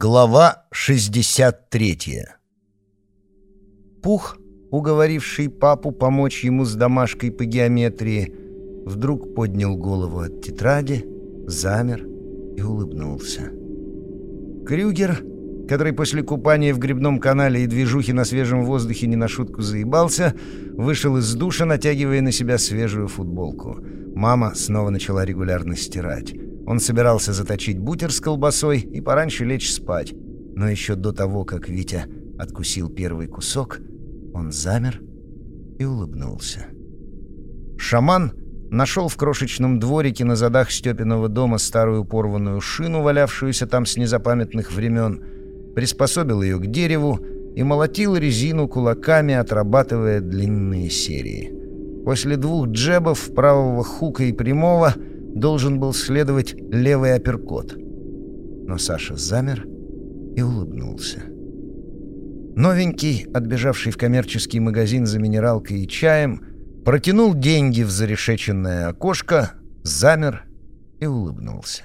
Глава 63 Пух, уговоривший папу помочь ему с домашкой по геометрии, вдруг поднял голову от тетради, замер и улыбнулся. Крюгер, который после купания в грибном канале и движухи на свежем воздухе не на шутку заебался, вышел из душа, натягивая на себя свежую футболку. Мама снова начала регулярно стирать. Он собирался заточить бутер с колбасой и пораньше лечь спать. Но еще до того, как Витя откусил первый кусок, он замер и улыбнулся. Шаман нашел в крошечном дворике на задах Степиного дома старую порванную шину, валявшуюся там с незапамятных времен, приспособил ее к дереву и молотил резину кулаками, отрабатывая длинные серии. После двух джебов, правого хука и прямого — должен был следовать левый апперкот. Но Саша замер и улыбнулся. Новенький, отбежавший в коммерческий магазин за минералкой и чаем, протянул деньги в зарешеченное окошко, замер и улыбнулся.